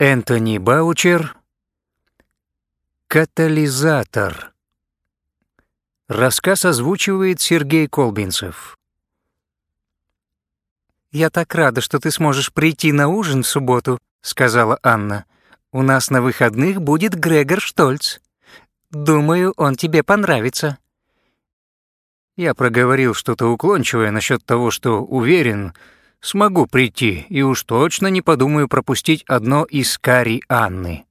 Энтони Баучер «Катализатор». Рассказ озвучивает Сергей Колбинцев. «Я так рада, что ты сможешь прийти на ужин в субботу», — сказала Анна. «У нас на выходных будет Грегор Штольц. Думаю, он тебе понравится». Я проговорил что-то уклончивое насчет того, что уверен, смогу прийти и уж точно не подумаю пропустить одно из кари Анны.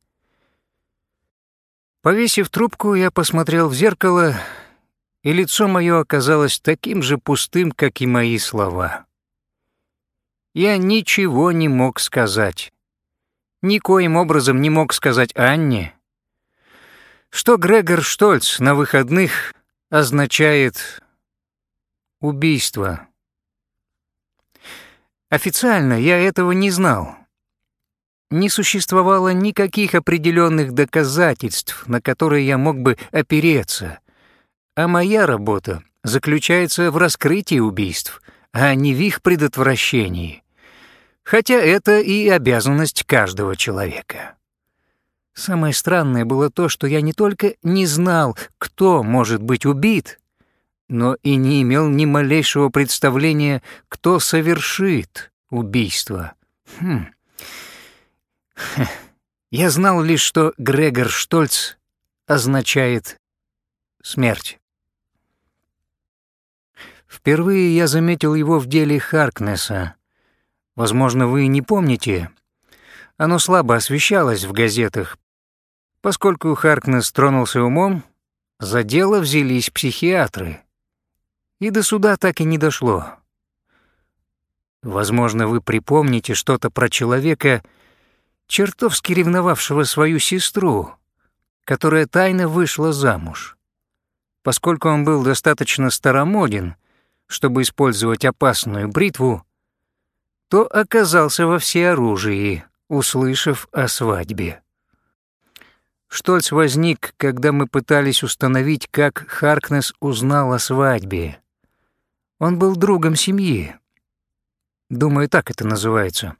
Повесив трубку, я посмотрел в зеркало, и лицо мое оказалось таким же пустым, как и мои слова. Я ничего не мог сказать. Никоим образом не мог сказать Анне, что Грегор Штольц на выходных означает убийство. Официально я этого не знал. Не существовало никаких определенных доказательств, на которые я мог бы опереться. А моя работа заключается в раскрытии убийств, а не в их предотвращении. Хотя это и обязанность каждого человека. Самое странное было то, что я не только не знал, кто может быть убит, но и не имел ни малейшего представления, кто совершит убийство. Хм. Я знал лишь, что Грегор Штольц означает смерть. Впервые я заметил его в деле Харкнесса. Возможно, вы не помните. Оно слабо освещалось в газетах. Поскольку Харкнесс тронулся умом, за дело взялись психиатры — и до суда так и не дошло. Возможно, вы припомните что-то про человека, чертовски ревновавшего свою сестру, которая тайно вышла замуж. Поскольку он был достаточно старомоден, чтобы использовать опасную бритву, то оказался во всеоружии, услышав о свадьбе. Штольц возник, когда мы пытались установить, как Харкнес узнал о свадьбе. Он был другом семьи. Думаю, так это называется.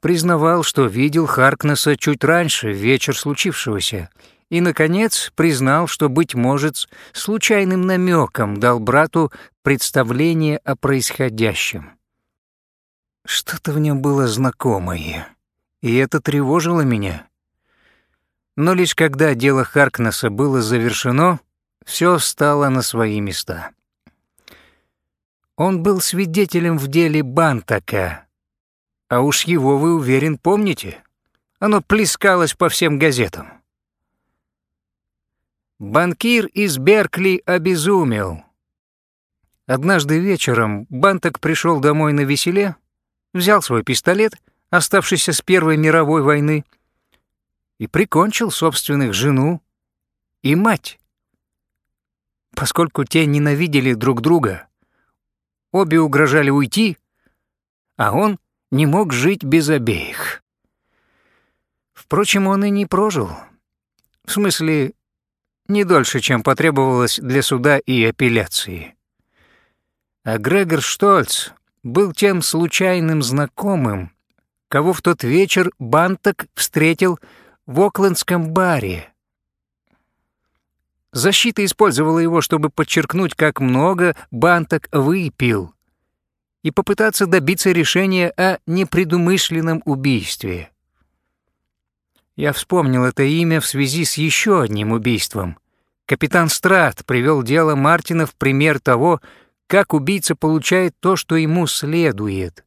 Признавал, что видел Харкнесса чуть раньше, в вечер случившегося, и, наконец, признал, что, быть может, случайным намеком дал брату представление о происходящем. Что-то в нем было знакомое, и это тревожило меня. Но лишь когда дело Харкнесса было завершено, все стало на свои места. Он был свидетелем в деле Бантака. А уж его, вы уверен, помните? Оно плескалось по всем газетам. Банкир из Беркли обезумел. Однажды вечером Бантак пришел домой на веселе, взял свой пистолет, оставшийся с Первой мировой войны, и прикончил собственных жену и мать. Поскольку те ненавидели друг друга, Обе угрожали уйти, а он не мог жить без обеих. Впрочем, он и не прожил. В смысле, не дольше, чем потребовалось для суда и апелляции. А Грегор Штольц был тем случайным знакомым, кого в тот вечер Банток встретил в Оклендском баре, Защита использовала его, чтобы подчеркнуть, как много Банток выпил, и попытаться добиться решения о непредумышленном убийстве. Я вспомнил это имя в связи с еще одним убийством. Капитан Страт привел дело Мартина в пример того, как убийца получает то, что ему следует.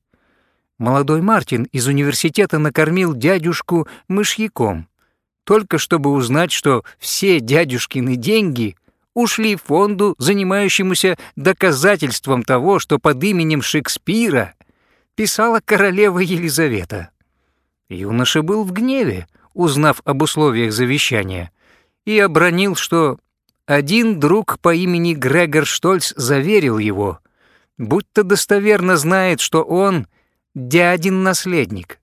Молодой Мартин из университета накормил дядюшку мышьяком — только чтобы узнать, что все дядюшкины деньги ушли фонду, занимающемуся доказательством того, что под именем Шекспира писала королева Елизавета. Юноша был в гневе, узнав об условиях завещания, и обронил, что один друг по имени Грегор Штольц заверил его, будто достоверно знает, что он дядин наследник.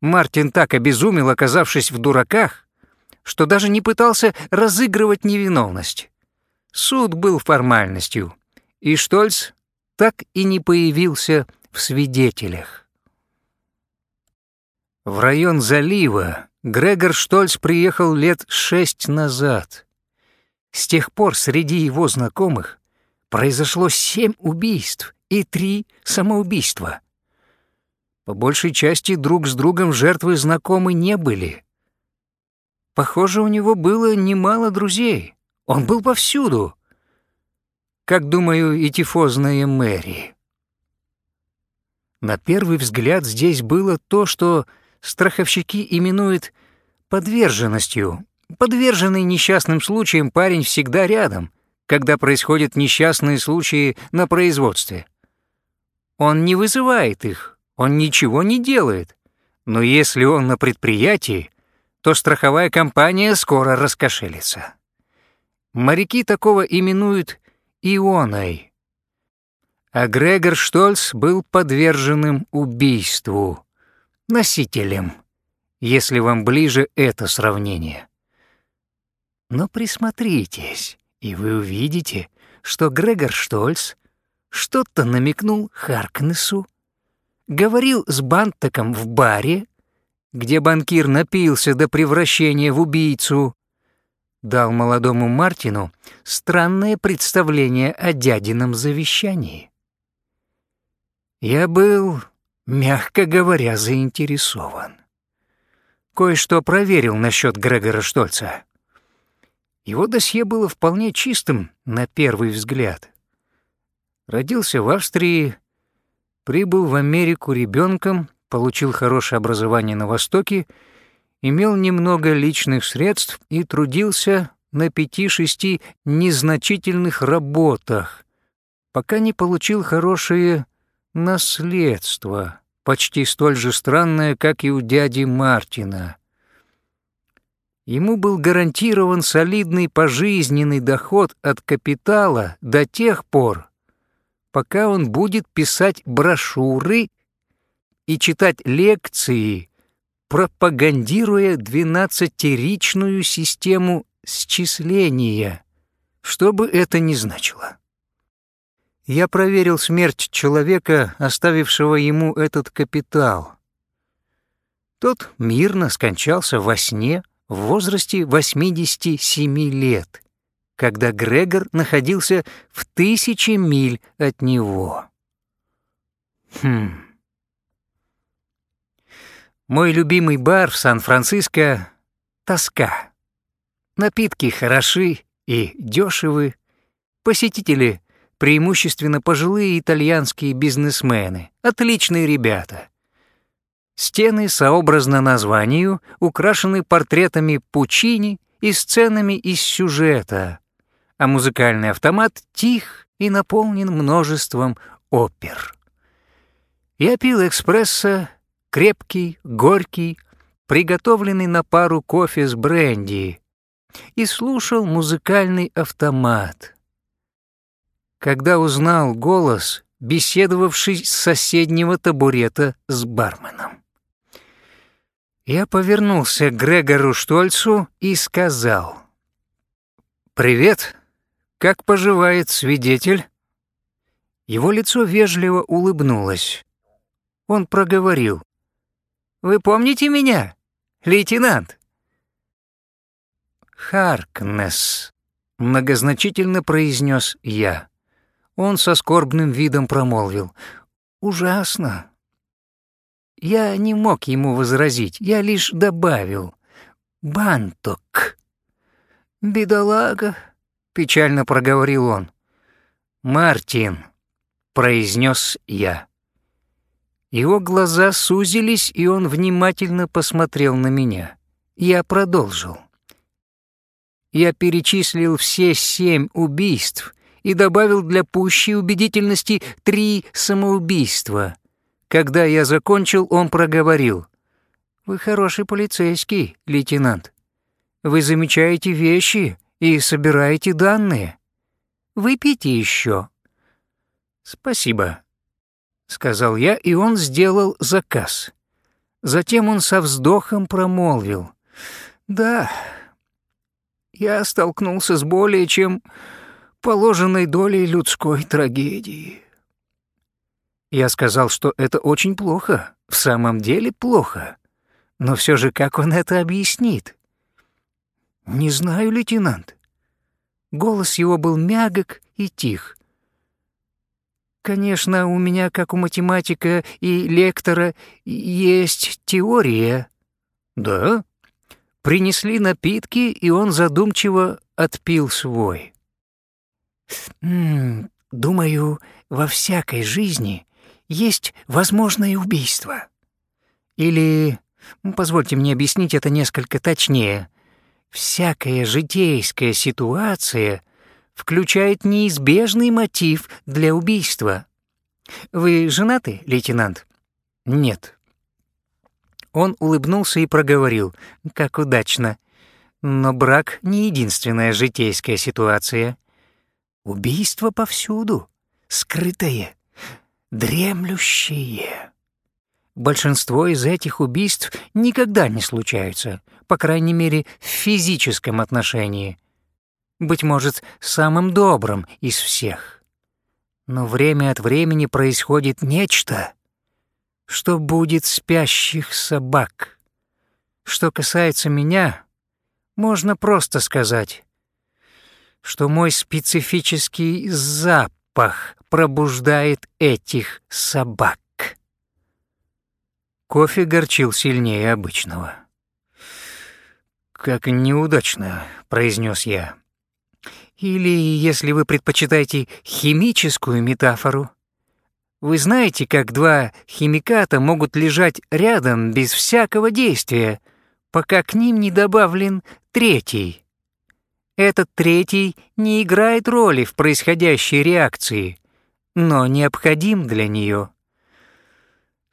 Мартин так обезумел, оказавшись в дураках, что даже не пытался разыгрывать невиновность. Суд был формальностью, и Штольц так и не появился в свидетелях. В район залива Грегор Штольц приехал лет шесть назад. С тех пор среди его знакомых произошло семь убийств и три самоубийства. По большей части друг с другом жертвы знакомы не были. Похоже, у него было немало друзей. Он был повсюду. Как, думаю, и тифозная Мэри. На первый взгляд здесь было то, что страховщики именуют подверженностью. Подверженный несчастным случаям парень всегда рядом, когда происходят несчастные случаи на производстве. Он не вызывает их, он ничего не делает. Но если он на предприятии, то страховая компания скоро раскошелится. Моряки такого именуют ионой. А Грегор Штольц был подверженным убийству, носителем если вам ближе это сравнение. Но присмотритесь, и вы увидите, что Грегор Штольц что-то намекнул Харкнесу, говорил с Бантаком в баре, где банкир напился до превращения в убийцу, дал молодому Мартину странное представление о дядином завещании. Я был, мягко говоря, заинтересован кое-что проверил насчет Грегора Штольца. Его досье было вполне чистым на первый взгляд. Родился в Австрии, прибыл в Америку ребенком, получил хорошее образование на Востоке, имел немного личных средств и трудился на пяти-шести незначительных работах, пока не получил хорошее наследство почти столь же странное, как и у дяди Мартина. Ему был гарантирован солидный пожизненный доход от капитала до тех пор, пока он будет писать брошюры и читать лекции, пропагандируя двенадцатиричную систему счисления, что бы это ни значило. Я проверил смерть человека, оставившего ему этот капитал. Тот мирно скончался во сне в возрасте 87 лет, когда Грегор находился в тысячи миль от него. Хм. Мой любимый бар в Сан-Франциско — «Тоска». Напитки хороши и дешевы, посетители преимущественно пожилые итальянские бизнесмены, отличные ребята. Стены, сообразно названию, украшены портретами Пучини и сценами из сюжета, а музыкальный автомат тих и наполнен множеством опер. Я пил экспрессо, крепкий, горький, приготовленный на пару кофе с бренди, и слушал музыкальный автомат — когда узнал голос, беседовавший с соседнего табурета с барменом. Я повернулся к Грегору Штольцу и сказал. «Привет. Как поживает свидетель?» Его лицо вежливо улыбнулось. Он проговорил. «Вы помните меня, лейтенант?» «Харкнес», — многозначительно произнес я. Он со скорбным видом промолвил. «Ужасно». Я не мог ему возразить, я лишь добавил. «Банток». «Бедолага», — печально проговорил он. «Мартин», — произнес я. Его глаза сузились, и он внимательно посмотрел на меня. Я продолжил. Я перечислил все семь убийств, и добавил для пущей убедительности три самоубийства. Когда я закончил, он проговорил. «Вы хороший полицейский, лейтенант. Вы замечаете вещи и собираете данные. Выпейте еще». «Спасибо», — сказал я, и он сделал заказ. Затем он со вздохом промолвил. «Да, я столкнулся с более чем положенной долей людской трагедии. Я сказал, что это очень плохо, в самом деле плохо. Но все же как он это объяснит? Не знаю, лейтенант. Голос его был мягок и тих. Конечно, у меня, как у математика и лектора, есть теория. Да? Принесли напитки, и он задумчиво отпил свой. «М -м, «Думаю, во всякой жизни есть возможное убийство. Или, позвольте мне объяснить это несколько точнее, всякая житейская ситуация включает неизбежный мотив для убийства. Вы женаты, лейтенант? Нет. Он улыбнулся и проговорил, как удачно. Но брак не единственная житейская ситуация. Убийство повсюду, скрытое, дремлющее. Большинство из этих убийств никогда не случаются, по крайней мере, в физическом отношении. Быть может, самым добрым из всех. Но время от времени происходит нечто, что будет спящих собак. Что касается меня, можно просто сказать, что мой специфический запах пробуждает этих собак. Кофе горчил сильнее обычного. «Как неудачно», — произнес я. «Или, если вы предпочитаете химическую метафору, вы знаете, как два химиката могут лежать рядом без всякого действия, пока к ним не добавлен третий. Этот третий не играет роли в происходящей реакции, но необходим для нее.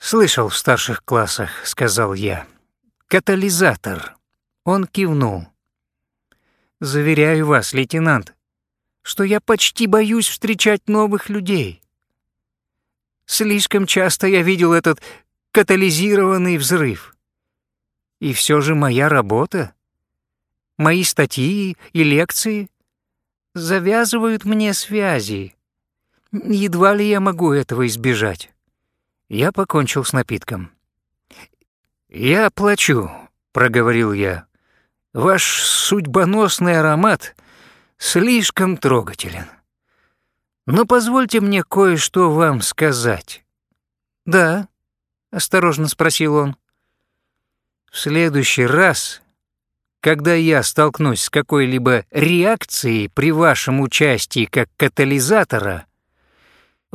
«Слышал в старших классах», — сказал я. «Катализатор». Он кивнул. «Заверяю вас, лейтенант, что я почти боюсь встречать новых людей. Слишком часто я видел этот катализированный взрыв. И все же моя работа, мои статьи и лекции завязывают мне связи. Едва ли я могу этого избежать. Я покончил с напитком. «Я плачу», — проговорил я. «Ваш судьбоносный аромат слишком трогателен. Но позвольте мне кое-что вам сказать». «Да», — осторожно спросил он. «В следующий раз, когда я столкнусь с какой-либо реакцией при вашем участии как катализатора,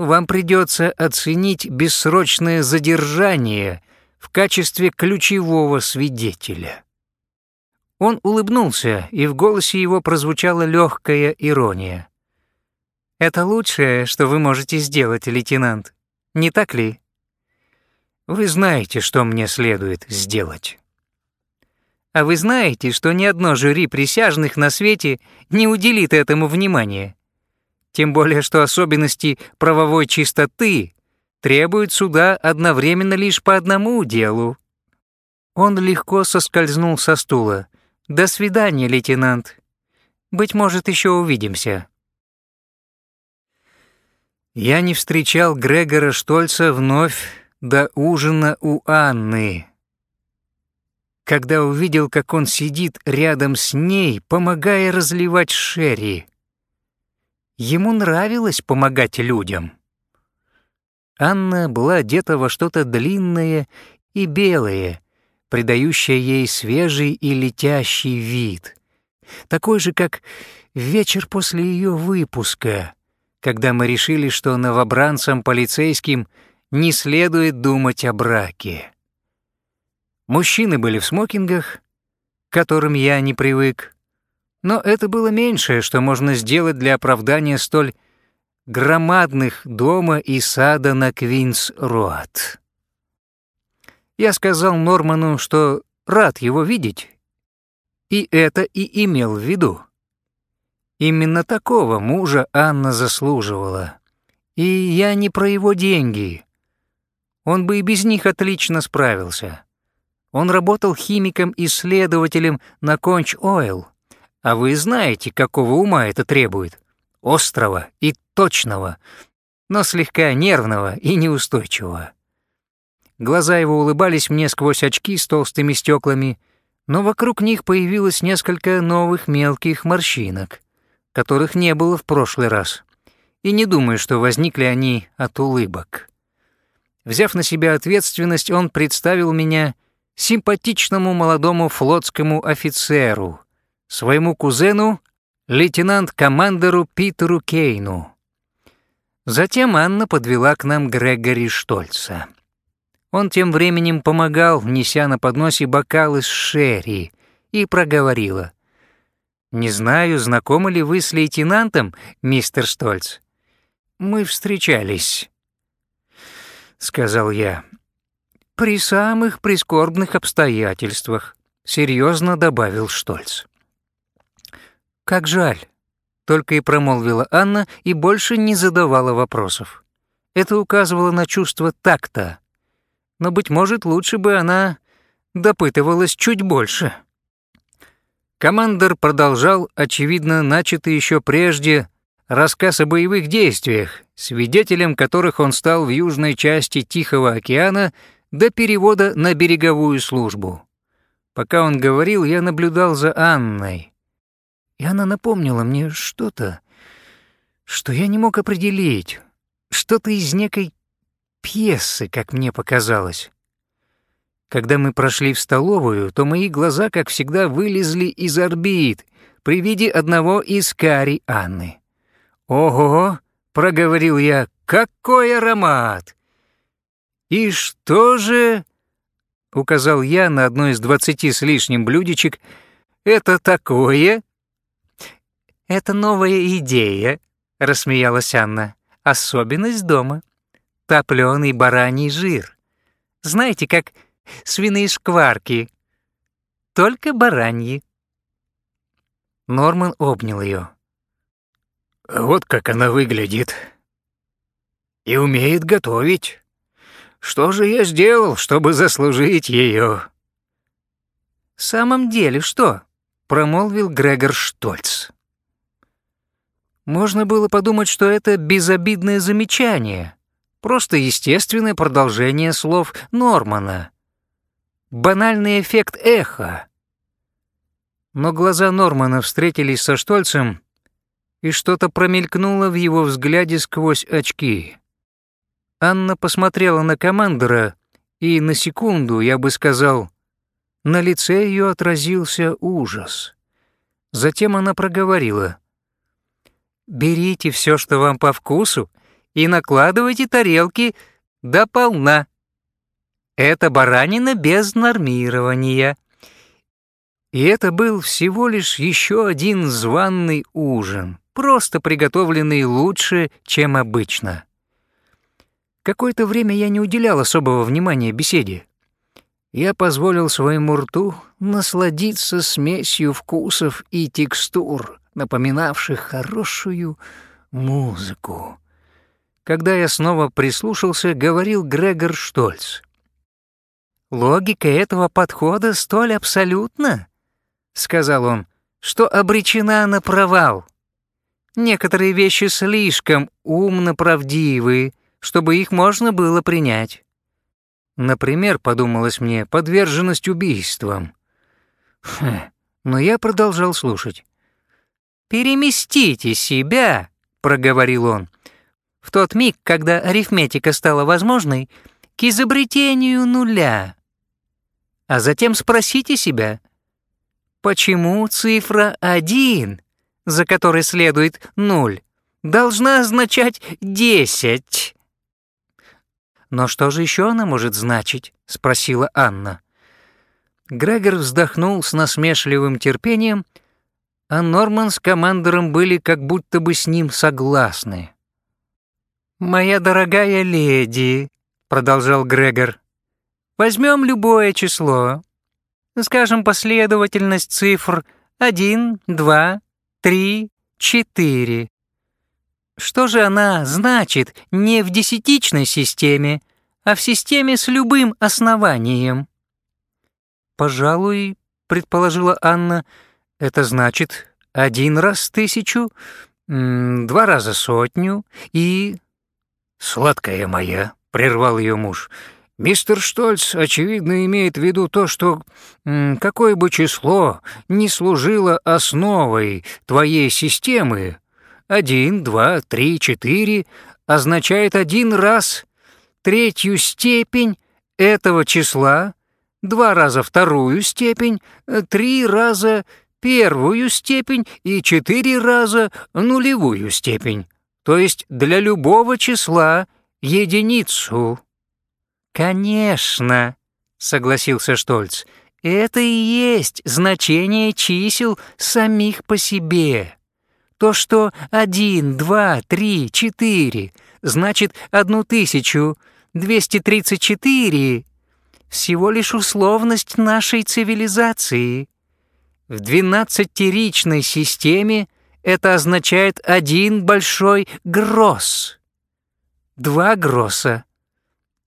вам придется оценить бессрочное задержание в качестве ключевого свидетеля». Он улыбнулся, и в голосе его прозвучала легкая ирония. «Это лучшее, что вы можете сделать, лейтенант, не так ли? Вы знаете, что мне следует сделать». А вы знаете, что ни одно жюри присяжных на свете не уделит этому внимания? Тем более, что особенности правовой чистоты требуют суда одновременно лишь по одному делу. Он легко соскользнул со стула. «До свидания, лейтенант. Быть может, еще увидимся». Я не встречал Грегора Штольца вновь до ужина у Анны, когда увидел, как он сидит рядом с ней, помогая разливать шерри. Ему нравилось помогать людям. Анна была одета во что-то длинное и белое, придающее ей свежий и летящий вид, такой же, как вечер после ее выпуска, когда мы решили, что новобранцам полицейским не следует думать о браке. Мужчины были в смокингах, к которым я не привык, но это было меньшее, что можно сделать для оправдания столь громадных дома и сада на Квинс-Роад. Я сказал Норману, что рад его видеть, и это и имел в виду. Именно такого мужа Анна заслуживала. И я не про его деньги. Он бы и без них отлично справился. Он работал химиком-исследователем на Конч Ойл, а вы знаете, какого ума это требует. Острого и точного, но слегка нервного и неустойчивого. Глаза его улыбались мне сквозь очки с толстыми стеклами, но вокруг них появилось несколько новых мелких морщинок, которых не было в прошлый раз. И не думаю, что возникли они от улыбок. Взяв на себя ответственность, он представил меня симпатичному молодому флотскому офицеру, своему кузену, лейтенант-командеру Питеру Кейну. Затем Анна подвела к нам Грегори Штольца. Он тем временем помогал, неся на подносе бокалы с шерри, и проговорила. «Не знаю, знакомы ли вы с лейтенантом, мистер Штольц?» «Мы встречались», — сказал я. «При самых прискорбных обстоятельствах», — серьезно добавил Штольц. «Как жаль», — только и промолвила Анна и больше не задавала вопросов. Это указывало на чувство такта, но, быть может, лучше бы она допытывалась чуть больше. Командор продолжал, очевидно, начатый еще прежде, рассказ о боевых действиях, свидетелем которых он стал в южной части Тихого океана до перевода на береговую службу. Пока он говорил, я наблюдал за Анной. И она напомнила мне что-то, что я не мог определить, что-то из некой пьесы, как мне показалось. Когда мы прошли в столовую, то мои глаза, как всегда, вылезли из орбит при виде одного из кари Анны. «Ого!» — проговорил я. «Какой аромат!» «И что же...» — указал я на одно из двадцати с лишним блюдечек. «Это такое?» «Это новая идея», — рассмеялась Анна. «Особенность дома. Топлёный бараний жир. Знаете, как свиные шкварки. Только бараньи». Норман обнял ее. Вот как она выглядит. И умеет готовить. Что же я сделал, чтобы заслужить ее? «В самом деле что?» — промолвил Грегор Штольц. Можно было подумать, что это безобидное замечание, просто естественное продолжение слов Нормана. Банальный эффект эха. Но глаза Нормана встретились со Штольцем, и что-то промелькнуло в его взгляде сквозь очки. Анна посмотрела на командора, и на секунду, я бы сказал, на лице ее отразился ужас. Затем она проговорила. «Берите все, что вам по вкусу, и накладывайте тарелки до полна. Это баранина без нормирования». И это был всего лишь еще один званный ужин просто приготовленный лучше, чем обычно. Какое-то время я не уделял особого внимания беседе. Я позволил своему рту насладиться смесью вкусов и текстур, напоминавших хорошую музыку. Когда я снова прислушался, говорил Грегор Штольц. «Логика этого подхода столь абсолютна», — сказал он, — «что обречена на провал. Некоторые вещи слишком умно правдивы, чтобы их можно было принять. Например, подумалось мне, подверженность убийствам. Хм, но я продолжал слушать. «Переместите себя», — проговорил он, — «в тот миг, когда арифметика стала возможной, к изобретению нуля. А затем спросите себя, почему цифра один за которой следует ноль, должна означать десять. «Но что же еще она может значить?» — спросила Анна. Грегор вздохнул с насмешливым терпением, а Норман с командором были как будто бы с ним согласны. «Моя дорогая леди», — продолжал Грегор, — «возьмем любое число. Скажем, последовательность цифр 1, 2, три, четыре. Что же она значит не в десятичной системе, а в системе с любым основанием? «Пожалуй, — предположила Анна, — это значит один раз тысячу, два раза сотню и...» «Сладкая моя», — прервал ее муж, — Мистер Штольц, очевидно, имеет в виду то, что какое бы число ни служило основой твоей системы, один, два, три, четыре означает один раз третью степень этого числа, два раза вторую степень, три раза первую степень и четыре раза нулевую степень, то есть для любого числа единицу. «Конечно», — согласился Штольц, — «это и есть значение чисел самих по себе. То, что один, два, три, четыре, значит одну тысячу, двести тридцать четыре, всего лишь условность нашей цивилизации. В двенадцатиричной системе это означает один большой гросс. Два гросса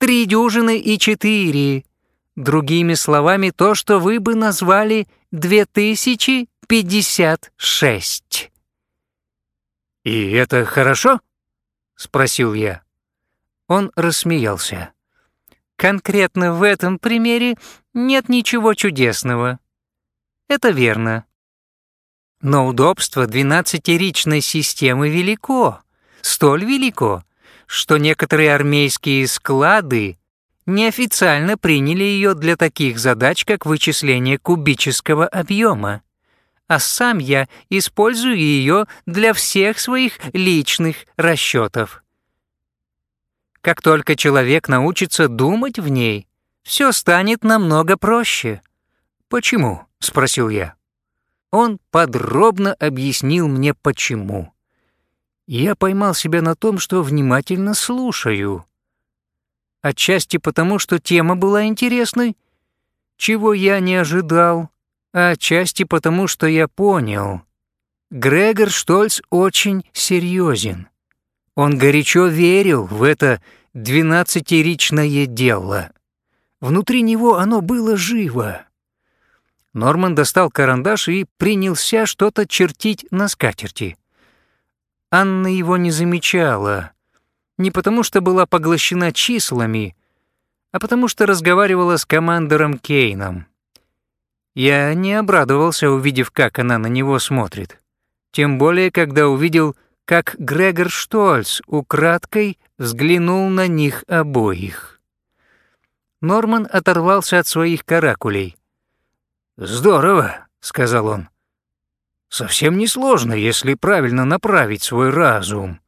три дюжины и четыре. Другими словами, то, что вы бы назвали 2056. «И это хорошо?» — спросил я. Он рассмеялся. «Конкретно в этом примере нет ничего чудесного. Это верно. Но удобство двенадцатиричной системы велико, столь велико, что некоторые армейские склады неофициально приняли ее для таких задач, как вычисление кубического объема. А сам я использую ее для всех своих личных расчетов. Как только человек научится думать в ней, все станет намного проще. «Почему?» — спросил я. Он подробно объяснил мне, почему я поймал себя на том, что внимательно слушаю. Отчасти потому, что тема была интересной, чего я не ожидал, а отчасти потому, что я понял. Грегор Штольц очень серьезен. Он горячо верил в это двенадцатиричное дело. Внутри него оно было живо. Норман достал карандаш и принялся что-то чертить на скатерти. Анна его не замечала. Не потому что была поглощена числами, а потому что разговаривала с командором Кейном. Я не обрадовался, увидев, как она на него смотрит. Тем более, когда увидел, как Грегор Штольц украдкой взглянул на них обоих. Норман оторвался от своих каракулей. «Здорово», — сказал он. Совсем несложно, если правильно направить свой разум.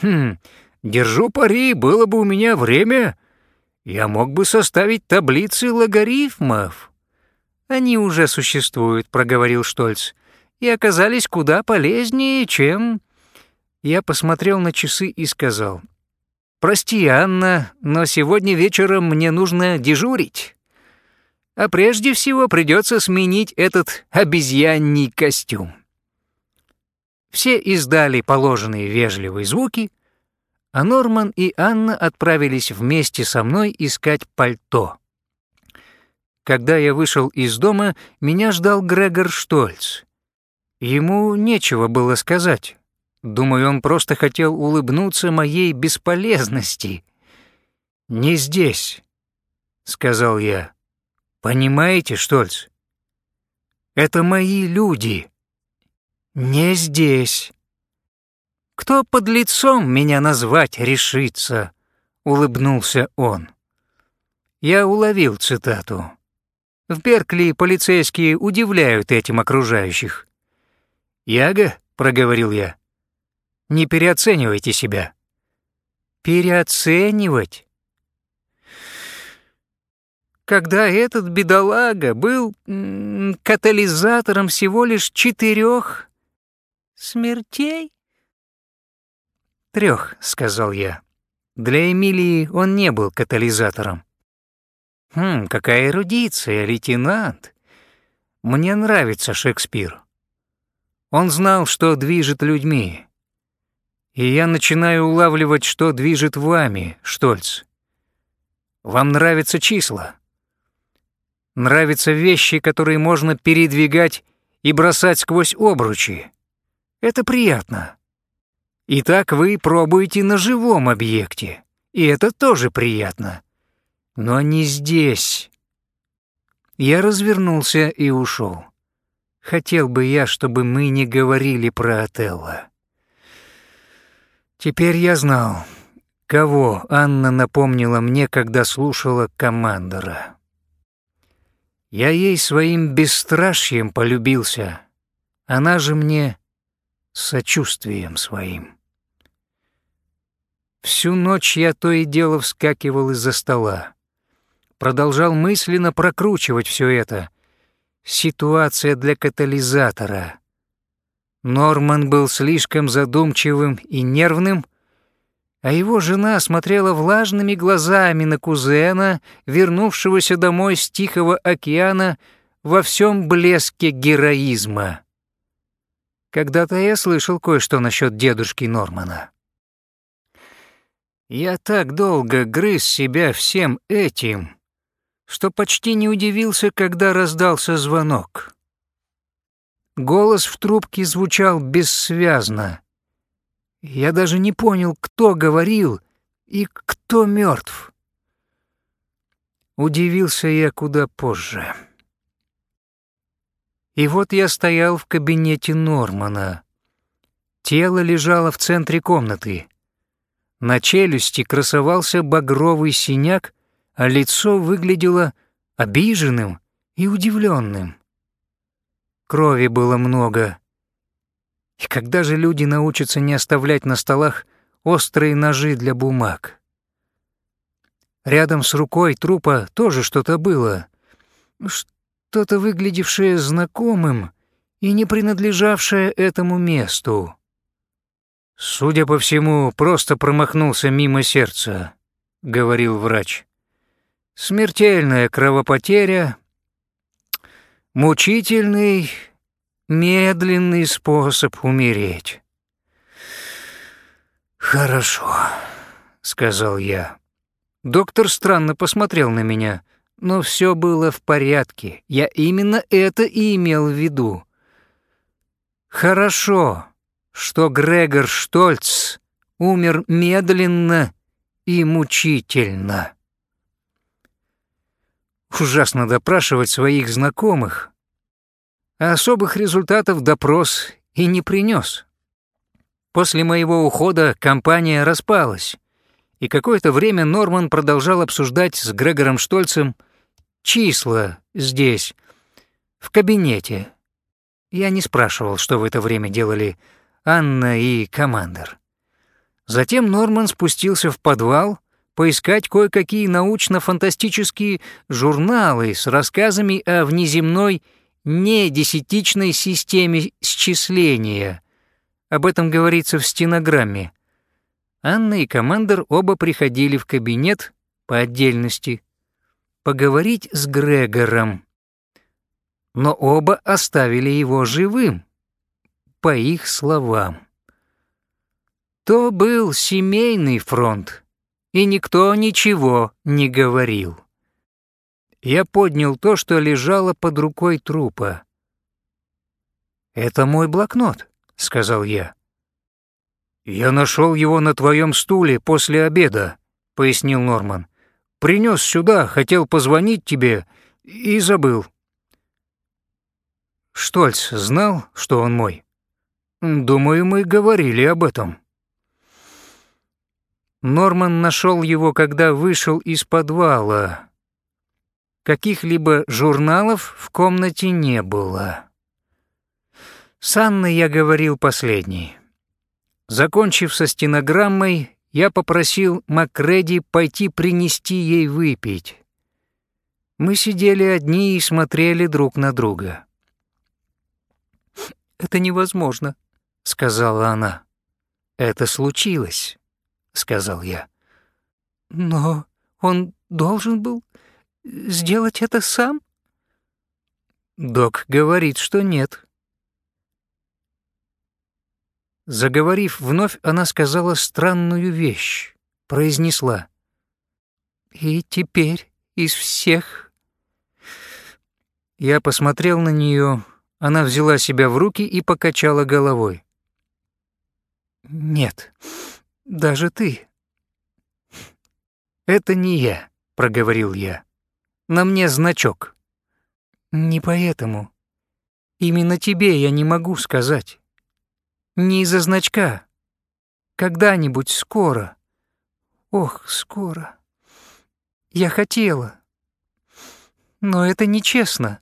Хм, держу пари, было бы у меня время, я мог бы составить таблицы логарифмов. Они уже существуют, проговорил Штольц, и оказались куда полезнее, чем... Я посмотрел на часы и сказал, «Прости, Анна, но сегодня вечером мне нужно дежурить. А прежде всего придется сменить этот обезьянний костюм». Все издали положенные вежливые звуки, а Норман и Анна отправились вместе со мной искать пальто. Когда я вышел из дома, меня ждал Грегор Штольц. Ему нечего было сказать. Думаю, он просто хотел улыбнуться моей бесполезности. «Не здесь», — сказал я. «Понимаете, Штольц? Это мои люди». «Не здесь». «Кто под лицом меня назвать решится?» — улыбнулся он. Я уловил цитату. В Беркли полицейские удивляют этим окружающих. «Яга», — проговорил я, — «не переоценивайте себя». «Переоценивать?» Когда этот бедолага был катализатором всего лишь четырех смертей?» «Трех», — сказал я. Для Эмилии он не был катализатором. «Хм, какая эрудиция, лейтенант! Мне нравится Шекспир. Он знал, что движет людьми. И я начинаю улавливать, что движет вами, Штольц. Вам нравятся числа. Нравятся вещи, которые можно передвигать и бросать сквозь обручи. Это приятно. Итак, вы пробуете на живом объекте, и это тоже приятно. но не здесь. Я развернулся и ушел. Хотел бы я, чтобы мы не говорили про Отелло. Теперь я знал, кого Анна напомнила мне, когда слушала командора. Я ей своим бесстрашием полюбился, она же мне сочувствием своим. Всю ночь я то и дело вскакивал из-за стола. Продолжал мысленно прокручивать все это. Ситуация для катализатора. Норман был слишком задумчивым и нервным, а его жена смотрела влажными глазами на кузена, вернувшегося домой с Тихого океана во всем блеске героизма. Когда-то я слышал кое-что насчет дедушки Нормана. Я так долго грыз себя всем этим, что почти не удивился, когда раздался звонок. Голос в трубке звучал бессвязно. Я даже не понял, кто говорил и кто мертв. Удивился я куда позже. И вот я стоял в кабинете Нормана. Тело лежало в центре комнаты. На челюсти красовался багровый синяк, а лицо выглядело обиженным и удивленным. Крови было много. И когда же люди научатся не оставлять на столах острые ножи для бумаг? Рядом с рукой трупа тоже что-то было. Что-то выглядевшее знакомым и не принадлежавшее этому месту. «Судя по всему, просто промахнулся мимо сердца», — говорил врач. «Смертельная кровопотеря, мучительный, медленный способ умереть». «Хорошо», — сказал я. Доктор странно посмотрел на меня, но все было в порядке. Я именно это и имел в виду. «Хорошо», что Грегор Штольц умер медленно и мучительно. Ужасно допрашивать своих знакомых, а особых результатов допрос и не принес. После моего ухода компания распалась, и какое-то время Норман продолжал обсуждать с Грегором Штольцем числа здесь, в кабинете. Я не спрашивал, что в это время делали Анна и командор. Затем Норман спустился в подвал поискать кое-какие научно-фантастические журналы с рассказами о внеземной недесятичной системе счисления. Об этом говорится в стенограмме. Анна и командор оба приходили в кабинет по отдельности поговорить с Грегором, но оба оставили его живым по их словам. То был семейный фронт, и никто ничего не говорил. Я поднял то, что лежало под рукой трупа. «Это мой блокнот», — сказал я. «Я нашел его на твоем стуле после обеда», — пояснил Норман. «Принес сюда, хотел позвонить тебе и забыл». Штольц знал, что он мой? Думаю, мы говорили об этом. Норман нашел его, когда вышел из подвала. Каких-либо журналов в комнате не было. С Анной я говорил последний. Закончив со стенограммой, я попросил Макреди пойти принести ей выпить. Мы сидели одни и смотрели друг на друга. «Это невозможно», сказала она. Это случилось, сказал я. Но он должен был сделать это сам? Док говорит, что нет. Заговорив вновь, она сказала странную вещь, произнесла. «И теперь из всех...» Я посмотрел на нее, она взяла себя в руки и покачала головой. Нет, даже ты. Это не я, проговорил я. «На мне значок». «Не поэтому. Именно тебе я не могу сказать. Не из-за значка. Когда-нибудь скоро. Ох, скоро. Я хотела. Но это нечестно».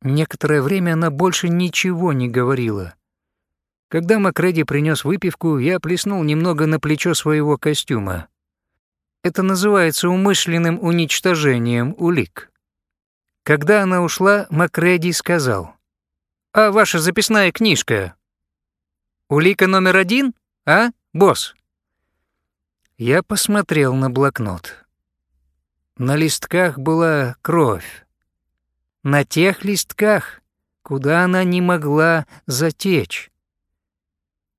Некоторое время она больше ничего не говорила. Когда Макреди принес выпивку, я плеснул немного на плечо своего костюма. Это называется умышленным уничтожением улик. Когда она ушла, Макреди сказал, «А ваша записная книжка? Улика номер один, а, босс?» Я посмотрел на блокнот. На листках была кровь. На тех листках, куда она не могла затечь.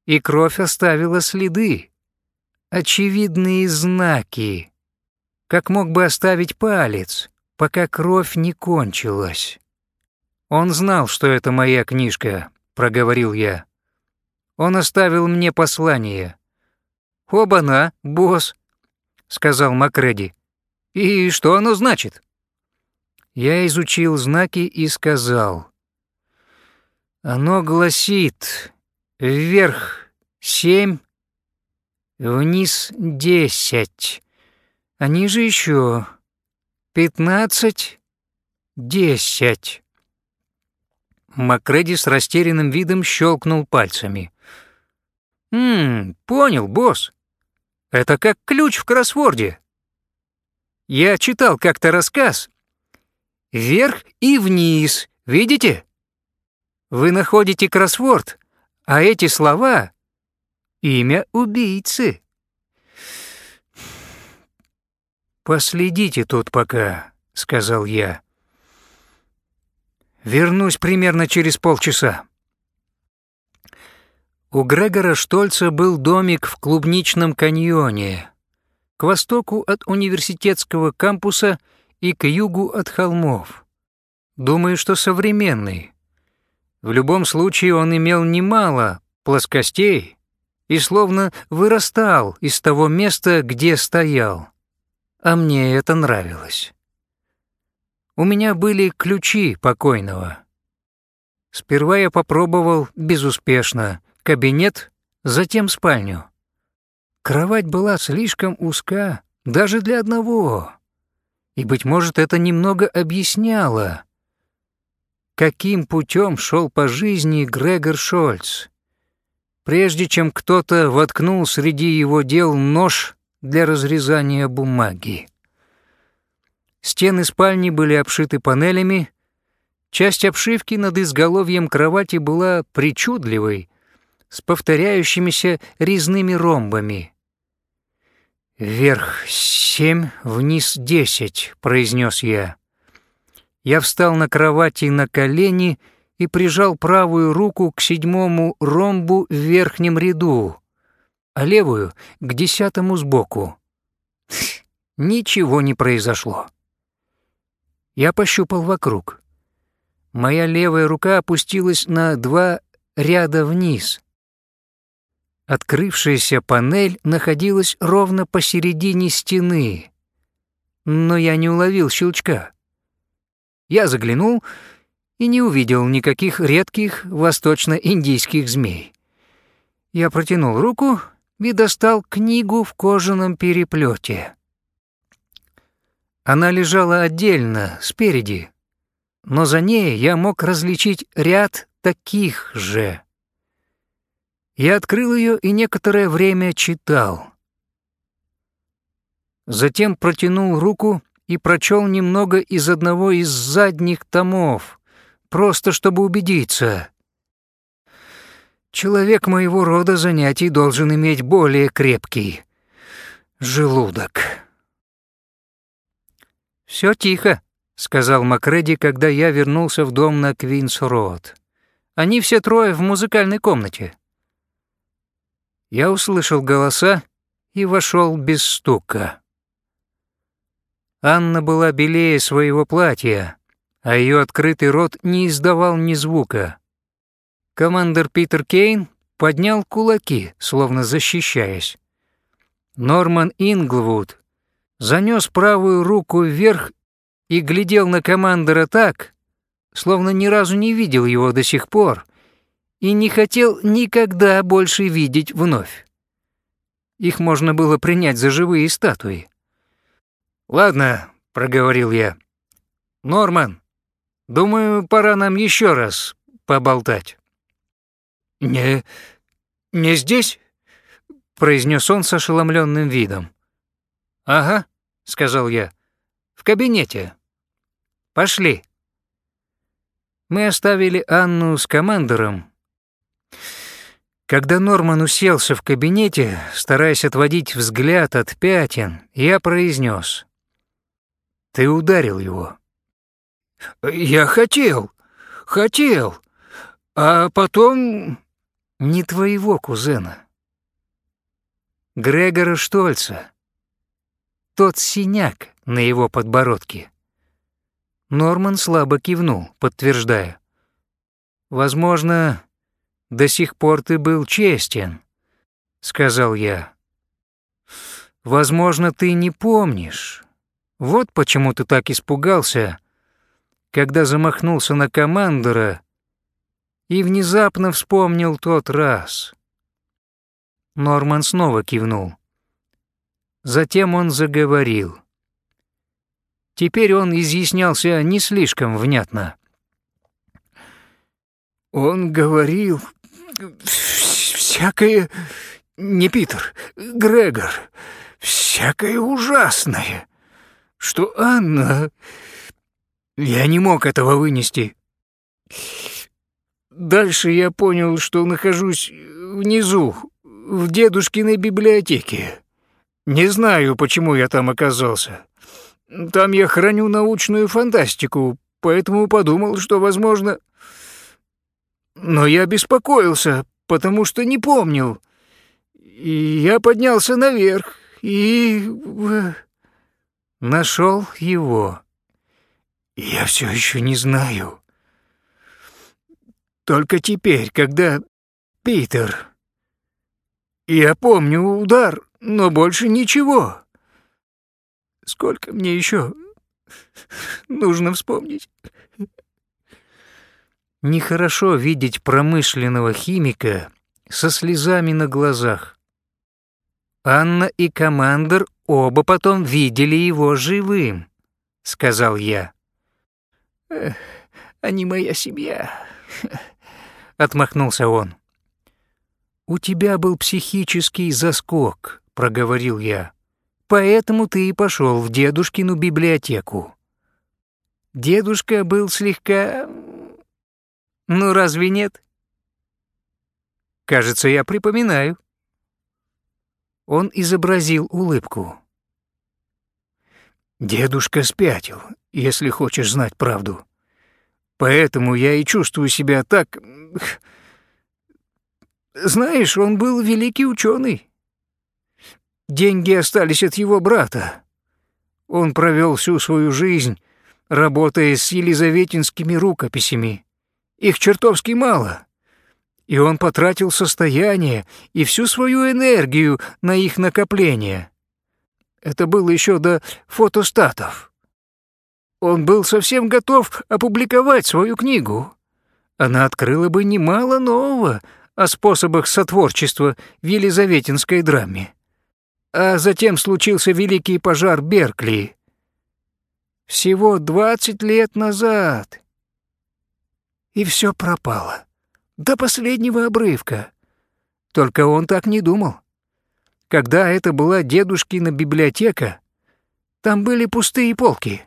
И кровь оставила следы очевидные знаки, как мог бы оставить палец, пока кровь не кончилась. «Он знал, что это моя книжка», — проговорил я. «Он оставил мне послание». «Оба-на, босс», — сказал Макреди. «И что оно значит?» Я изучил знаки и сказал. «Оно гласит вверх семь, Вниз десять. А ниже еще пятнадцать, десять. Макреди с растерянным видом щелкнул пальцами. «Ммм, понял, босс. Это как ключ в кроссворде. Я читал как-то рассказ. Вверх и вниз, видите? Вы находите кроссворд, а эти слова Имя убийцы. «Последите тут пока», — сказал я. «Вернусь примерно через полчаса». У Грегора Штольца был домик в клубничном каньоне, к востоку от университетского кампуса и к югу от холмов. Думаю, что современный. В любом случае он имел немало плоскостей, и словно вырастал из того места, где стоял. А мне это нравилось. У меня были ключи покойного. Сперва я попробовал безуспешно кабинет, затем спальню. Кровать была слишком узка даже для одного. И, быть может, это немного объясняло, каким путем шел по жизни Грегор Шольц прежде чем кто-то воткнул среди его дел нож для разрезания бумаги. Стены спальни были обшиты панелями, часть обшивки над изголовьем кровати была причудливой, с повторяющимися резными ромбами. «Вверх семь, вниз десять», — произнес я. Я встал на кровати на колени и и прижал правую руку к седьмому ромбу в верхнем ряду, а левую — к десятому сбоку. Ничего не произошло. Я пощупал вокруг. Моя левая рука опустилась на два ряда вниз. Открывшаяся панель находилась ровно посередине стены, но я не уловил щелчка. Я заглянул — и не увидел никаких редких восточно-индийских змей. Я протянул руку и достал книгу в кожаном переплете. Она лежала отдельно, спереди, но за ней я мог различить ряд таких же. Я открыл ее и некоторое время читал. Затем протянул руку и прочел немного из одного из задних томов, просто чтобы убедиться. Человек моего рода занятий должен иметь более крепкий желудок. «Всё тихо», — сказал Макреди, когда я вернулся в дом на Квинс-Роуд. «Они все трое в музыкальной комнате». Я услышал голоса и вошел без стука. Анна была белее своего платья, а ее открытый рот не издавал ни звука. Командир Питер Кейн поднял кулаки, словно защищаясь. Норман Инглвуд занес правую руку вверх и глядел на командора так, словно ни разу не видел его до сих пор и не хотел никогда больше видеть вновь. Их можно было принять за живые статуи. «Ладно», — проговорил я. «Норман, думаю, пора нам еще раз поболтать». «Не... не здесь?» — произнес он с ошеломленным видом. «Ага», — сказал я, — «в кабинете. Пошли». Мы оставили Анну с командором. Когда Норман уселся в кабинете, стараясь отводить взгляд от пятен, я произнес: «Ты ударил его». «Я хотел, хотел, а потом...» «Не твоего кузена. Грегора Штольца. Тот синяк на его подбородке». Норман слабо кивнул, подтверждая. «Возможно, до сих пор ты был честен», — сказал я. «Возможно, ты не помнишь. Вот почему ты так испугался, когда замахнулся на командора и внезапно вспомнил тот раз». Норман снова кивнул. Затем он заговорил. Теперь он изъяснялся не слишком внятно. «Он говорил всякое... Не Питер, Грегор, всякое ужасное, что Анна... Я не мог этого вынести. Дальше я понял, что нахожусь внизу, в дедушкиной библиотеке. Не знаю, почему я там оказался. Там я храню научную фантастику, поэтому подумал, что, возможно... Но я беспокоился, потому что не помнил. И я поднялся наверх и... нашел его. Я все еще не знаю. Только теперь, когда Питер... Я помню удар, но больше ничего. Сколько мне еще нужно вспомнить? Нехорошо видеть промышленного химика со слезами на глазах. Анна и командор оба потом видели его живым, сказал я. Они моя семья, отмахнулся он. У тебя был психический заскок, проговорил я. Поэтому ты и пошел в дедушкину библиотеку. Дедушка был слегка... Ну, разве нет? Кажется, я припоминаю. Он изобразил улыбку. Дедушка спятил, если хочешь знать правду. Поэтому я и чувствую себя так... Знаешь, он был великий ученый. Деньги остались от его брата. Он провел всю свою жизнь, работая с елизаветинскими рукописями. Их чертовски мало. И он потратил состояние и всю свою энергию на их накопление. Это было еще до фотостатов. Он был совсем готов опубликовать свою книгу. Она открыла бы немало нового о способах сотворчества в елизаветинской драме. А затем случился великий пожар Беркли. Всего двадцать лет назад. И все пропало. До последнего обрывка. Только он так не думал. Когда это была дедушкина библиотека, там были пустые полки.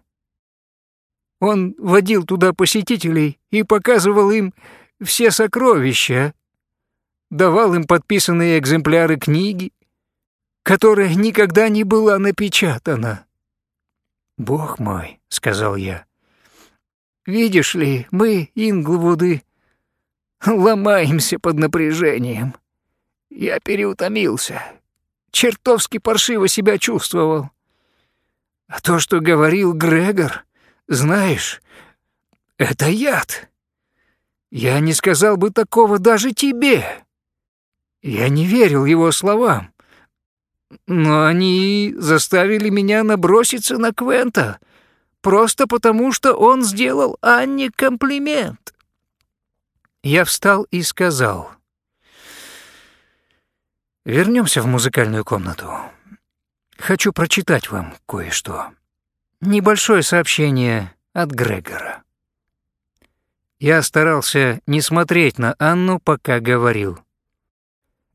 Он водил туда посетителей и показывал им все сокровища, давал им подписанные экземпляры книги, которая никогда не была напечатана. «Бог мой», — сказал я, — «видишь ли, мы, Инглвуды, ломаемся под напряжением. Я переутомился, чертовски паршиво себя чувствовал. А то, что говорил Грегор, знаешь, это яд. Я не сказал бы такого даже тебе. Я не верил его словам. но они заставили меня наброситься на Квента, просто потому что он сделал Анне комплимент. Я встал и сказал, «Вернемся в музыкальную комнату. Хочу прочитать вам кое-что. Небольшое сообщение от Грегора». Я старался не смотреть на Анну, пока говорил.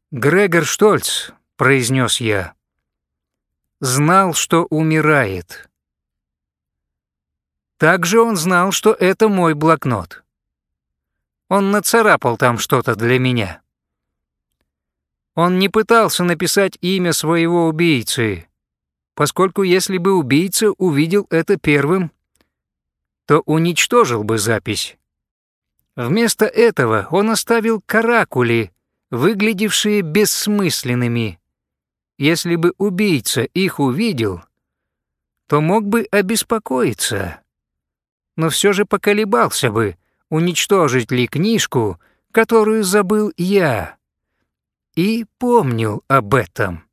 «Грегор Штольц», — произнес я, — «знал, что умирает. Также он знал, что это мой блокнот. Он нацарапал там что-то для меня. Он не пытался написать имя своего убийцы, поскольку если бы убийца увидел это первым, то уничтожил бы запись. Вместо этого он оставил каракули, выглядевшие бессмысленными. Если бы убийца их увидел, то мог бы обеспокоиться. Но все же поколебался бы, уничтожить ли книжку, которую забыл я. И помнил об этом.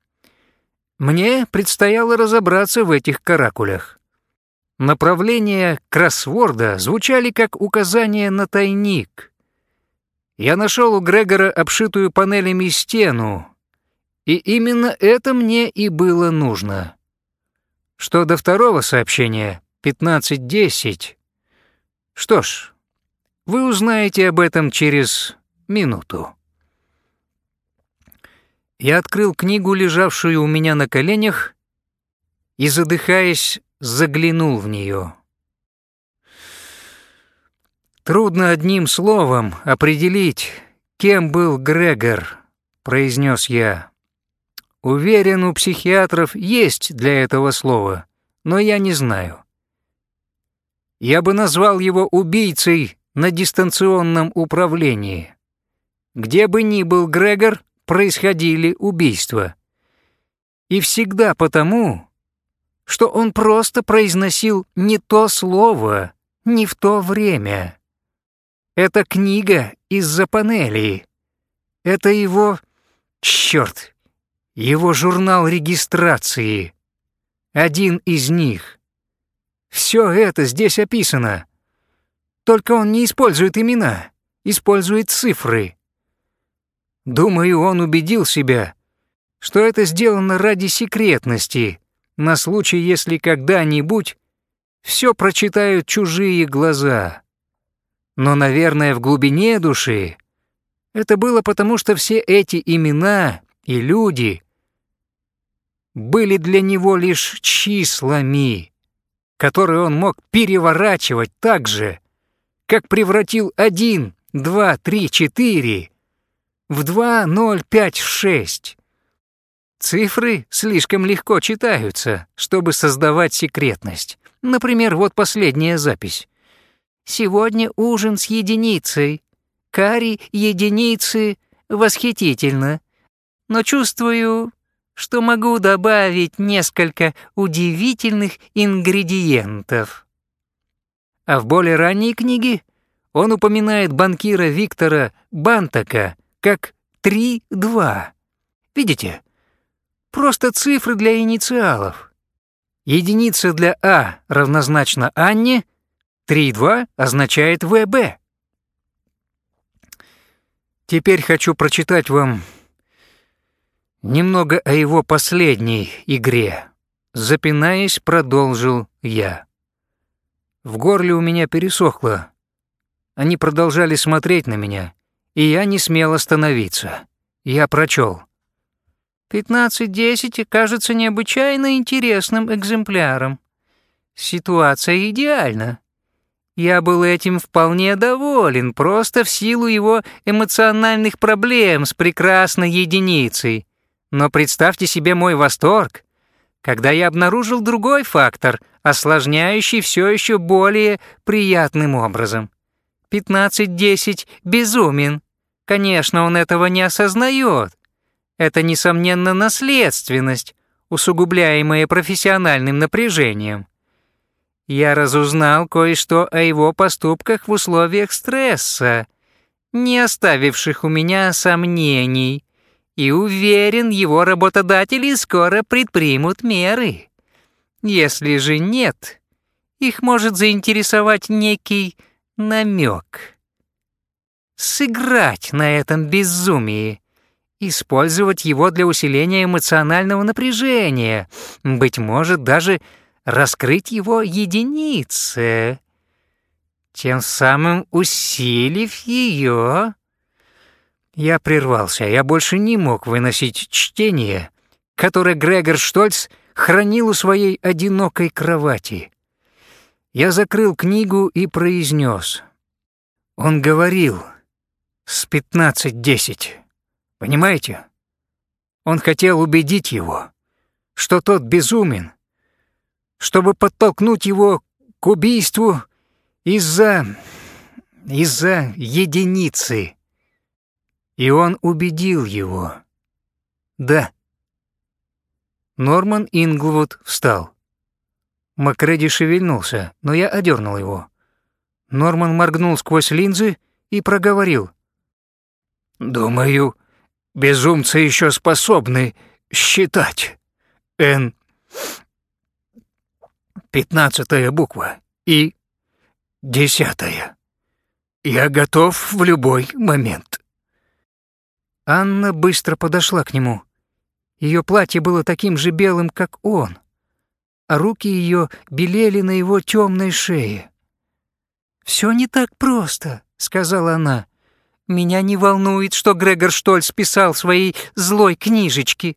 Мне предстояло разобраться в этих каракулях. Направления кроссворда звучали как указание на тайник. Я нашел у Грегора обшитую панелями стену, и именно это мне и было нужно. Что до второго сообщения, 15.10, что ж, вы узнаете об этом через минуту. Я открыл книгу, лежавшую у меня на коленях, и, задыхаясь, заглянул в нее. «Трудно одним словом определить, кем был Грегор», — произнес я. «Уверен, у психиатров есть для этого слова, но я не знаю. Я бы назвал его убийцей на дистанционном управлении. Где бы ни был Грегор, происходили убийства. И всегда потому, что он просто произносил не то слово, не в то время. Это книга из-за панели. Это его... Чёрт! Его журнал регистрации. Один из них. Все это здесь описано. Только он не использует имена, использует цифры. Думаю, он убедил себя, что это сделано ради секретности, на случай, если когда-нибудь все прочитают чужие глаза. Но, наверное, в глубине души это было потому, что все эти имена и люди были для него лишь числами, которые он мог переворачивать так же, как превратил один, два, три, четыре в два, ноль, пять, шесть. Цифры слишком легко читаются, чтобы создавать секретность. Например, вот последняя запись. «Сегодня ужин с единицей. Карри единицы восхитительно. Но чувствую, что могу добавить несколько удивительных ингредиентов». А в более ранней книге он упоминает банкира Виктора Бантака как 3-2. Видите? Просто цифры для инициалов. Единица для А равнозначна Анне, 3,2 означает ВБ. Теперь хочу прочитать вам немного о его последней игре. Запинаясь, продолжил я. В горле у меня пересохло. Они продолжали смотреть на меня, и я не смел остановиться. Я прочел. 15-10 кажется необычайно интересным экземпляром. Ситуация идеальна. Я был этим вполне доволен, просто в силу его эмоциональных проблем с прекрасной единицей. Но представьте себе мой восторг, когда я обнаружил другой фактор, осложняющий все еще более приятным образом. 15-10 безумен. Конечно, он этого не осознает, это, несомненно, наследственность, усугубляемая профессиональным напряжением. Я разузнал кое-что о его поступках в условиях стресса, не оставивших у меня сомнений, и уверен, его работодатели скоро предпримут меры. Если же нет, их может заинтересовать некий намек. Сыграть на этом безумии, использовать его для усиления эмоционального напряжения, быть может, даже раскрыть его единицы, тем самым усилив ее. Я прервался, я больше не мог выносить чтение, которое Грегор Штольц хранил у своей одинокой кровати. Я закрыл книгу и произнес. Он говорил с пятнадцать десять. Понимаете? Он хотел убедить его, что тот безумен, чтобы подтолкнуть его к убийству из-за... из-за единицы. И он убедил его. Да. Норман Инглвуд встал. Макреди шевельнулся, но я одернул его. Норман моргнул сквозь линзы и проговорил. «Думаю, безумцы еще способны считать. Н. Пятнадцатая буква. И. Десятая. Я готов в любой момент». Анна быстро подошла к нему. Ее платье было таким же белым, как он, а руки ее белели на его темной шее. «Все не так просто», — сказала она. «Меня не волнует, что Грегор Штольц писал своей злой книжечки.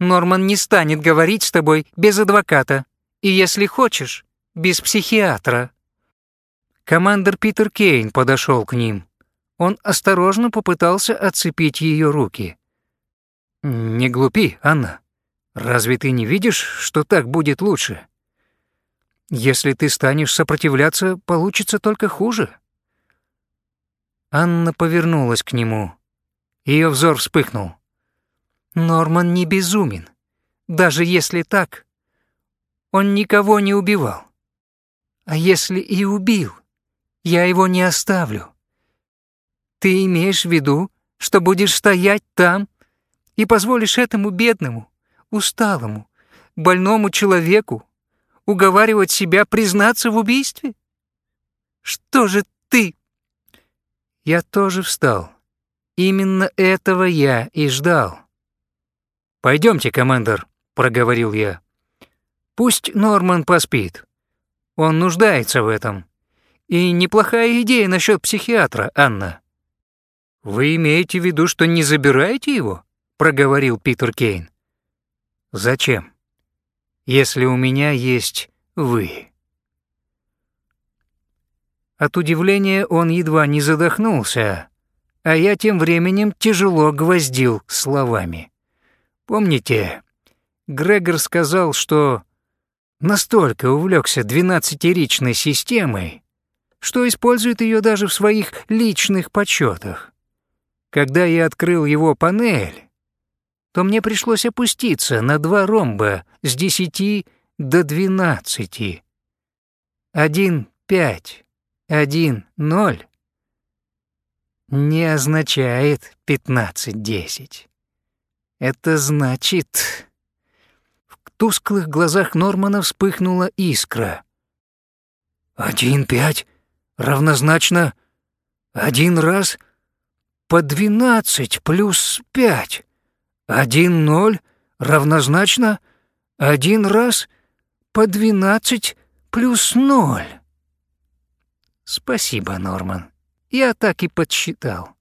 Норман не станет говорить с тобой без адвоката, и, если хочешь, без психиатра». Командор Питер Кейн подошел к ним. Он осторожно попытался отцепить ее руки. «Не глупи, Анна. Разве ты не видишь, что так будет лучше? Если ты станешь сопротивляться, получится только хуже». Анна повернулась к нему. Ее взор вспыхнул. «Норман не безумен. Даже если так, он никого не убивал. А если и убил, я его не оставлю. Ты имеешь в виду, что будешь стоять там и позволишь этому бедному, усталому, больному человеку уговаривать себя признаться в убийстве? Что же ты? Я тоже встал. Именно этого я и ждал. Пойдемте, командор, проговорил я. Пусть Норман поспит. Он нуждается в этом. И неплохая идея насчет психиатра, Анна. Вы имеете в виду, что не забираете его? проговорил Питер Кейн. Зачем? Если у меня есть вы. От удивления он едва не задохнулся, а я тем временем тяжело гвоздил словами. Помните, Грегор сказал, что настолько увлекся двенадцатиричной системой, что использует ее даже в своих личных подсчетах. Когда я открыл его панель, то мне пришлось опуститься на два ромба с десяти до двенадцати. Один пять, один ноль не означает пятнадцать десять. Это значит... В тусклых глазах Нормана вспыхнула искра. «Один пять равнозначно один раз по двенадцать плюс пять. Один ноль равнозначно один раз по двенадцать плюс ноль». «Спасибо, Норман. Я так и подсчитал.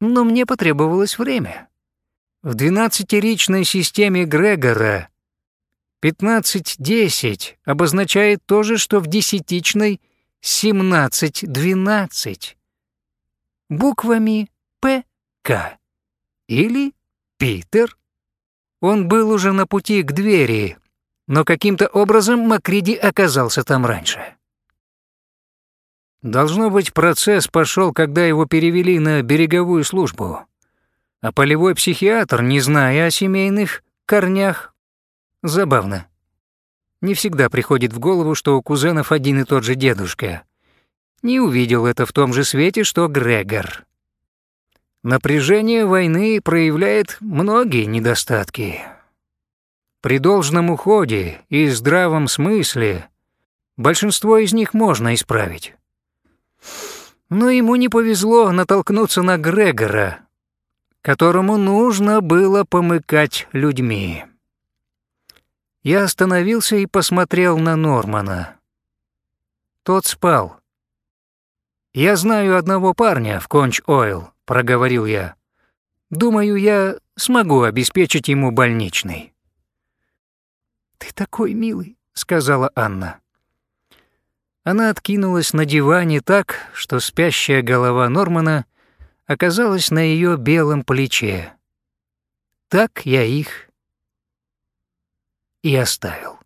Но мне потребовалось время. В двенадцатиричной системе Грегора 15-10 обозначает то же, что в десятичной 17-12. Буквами ПК или Питер. Он был уже на пути к двери, но каким-то образом Макриди оказался там раньше. Должно быть, процесс пошел, когда его перевели на береговую службу. А полевой психиатр, не зная о семейных корнях, забавно. Не всегда приходит в голову, что у кузенов один и тот же дедушка. Не увидел это в том же свете, что Грегор. Напряжение войны проявляет многие недостатки. При должном уходе и здравом смысле большинство из них можно исправить. Но ему не повезло натолкнуться на Грегора, которому нужно было помыкать людьми. Я остановился и посмотрел на Нормана. Тот спал. «Я знаю одного парня в Конч-Ойл», — проговорил я. «Думаю, я смогу обеспечить ему больничный». «Ты такой милый», — сказала Анна. Она откинулась на диване так, что спящая голова Нормана оказалась на ее белом плече. Так я их и оставил.